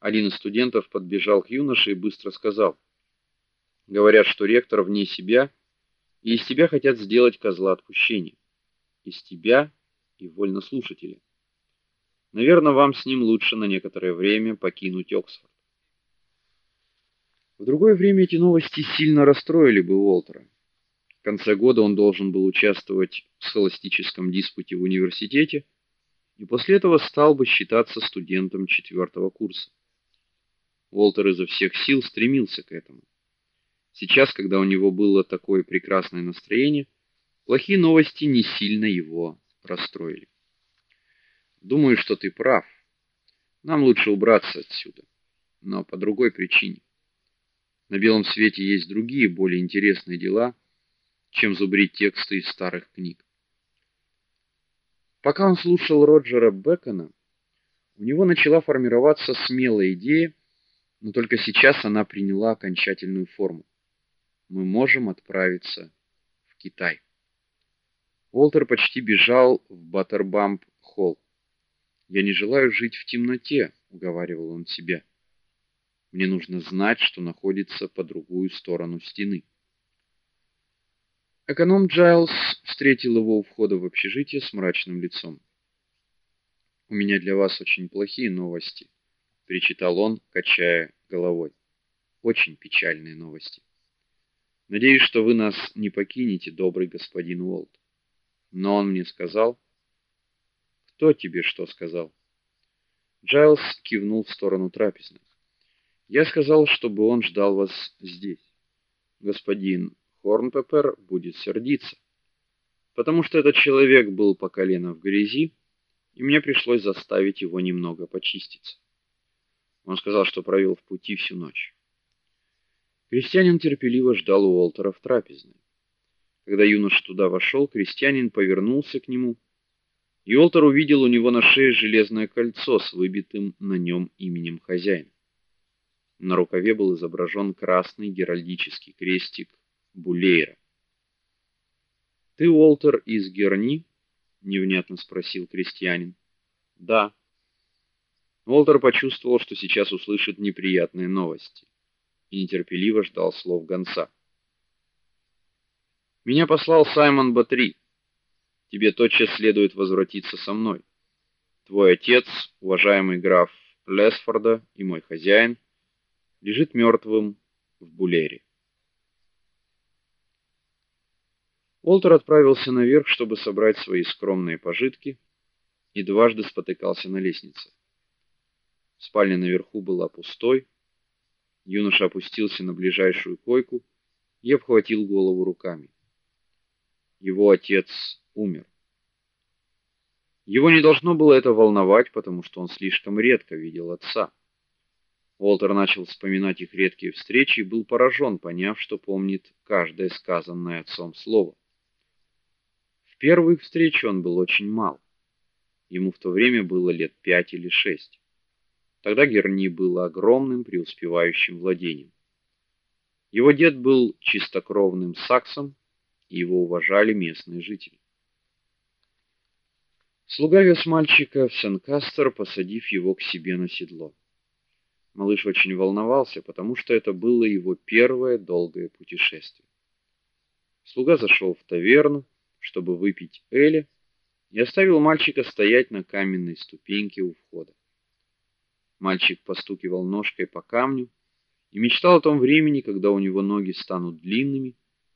Один из студентов подбежал к юноше и быстро сказал: "Говорят, что ректор вне себя, и из тебя хотят сделать козла отпущения. Из тебя и вольнослушателя. Наверное, вам с ним лучше на некоторое время покинуть Оксфорд". В другое время эти новости сильно расстроили бы Уолтера. В конце года он должен был участвовать в схоластическом диспуте в университете и после этого стал бы считаться студентом четвертого курса. Уолтер изо всех сил стремился к этому. Сейчас, когда у него было такое прекрасное настроение, плохие новости не сильно его расстроили. Думаю, что ты прав. Нам лучше убраться отсюда, но по другой причине. На белом свете есть другие, более интересные дела, чем зубрить тексты из старых книг. Пока он слушал Роджера Бекона, у него начала формироваться смелая идея но только сейчас она приняла окончательную форму. Мы можем отправиться в Китай. Уолтер почти бежал в Баттербамп-холл. Я не желаю жить в темноте, уговаривал он себя. Мне нужно знать, что находится по другую сторону стены. Эконом Джайлс встретил его у входа в общежитие с мрачным лицом. У меня для вас очень плохие новости причитал он, качая головой. Очень печальные новости. Надеюсь, что вы нас не покинете, добрый господин Уолт. Но он мне сказал, кто тебе что сказал? Джайлс кивнул в сторону трапезных. Я сказал, чтобы он ждал вас здесь. Господин Хорнпеппер будет сердиться, потому что этот человек был по колено в грязи, и мне пришлось заставить его немного почиститься. Он сказал, что провел в пути всю ночь. Крестьянин терпеливо ждал у Уолтера в трапезной. Когда юноша туда вошел, крестьянин повернулся к нему, и Уолтер увидел у него на шее железное кольцо с выбитым на нем именем хозяина. На рукаве был изображен красный геральдический крестик Булейра. Ты Уолтер из Герни? невнятно спросил крестьянин. Да. Уолтер почувствовал, что сейчас услышит неприятные новости, и нетерпеливо ждал слов гонца. Меня послал Саймон Батри. Тебе тотчас следует возвратиться со мной. Твой отец, уважаемый граф Лесфорда и мой хозяин, лежит мертвым в Булере. Уолтер отправился наверх, чтобы собрать свои скромные пожитки, и дважды спотыкался на лестнице. Спальня наверху была пустой. Юноша опустился на ближайшую койку и обхватил голову руками. Его отец умер. Его не должно было это волновать, потому что он слишком редко видел отца. Уолтер начал вспоминать их редкие встречи и был поражен, поняв, что помнит каждое сказанное отцом слово. В первую встречу он был очень мал. Ему в то время было лет пять или шесть. Тогда Герни было огромным преуспевающим владением. Его дед был чистокровным саксом, и его уважали местные жители. Слуга вез мальчика в Сен-Кастер, посадив его к себе на седло. Малыш очень волновался, потому что это было его первое долгое путешествие. Слуга зашел в таверну, чтобы выпить эля, и оставил мальчика стоять на каменной ступеньке у входа. Мальчик постукивал ножкой по камню и мечтал о том времени, когда у него ноги станут длинными,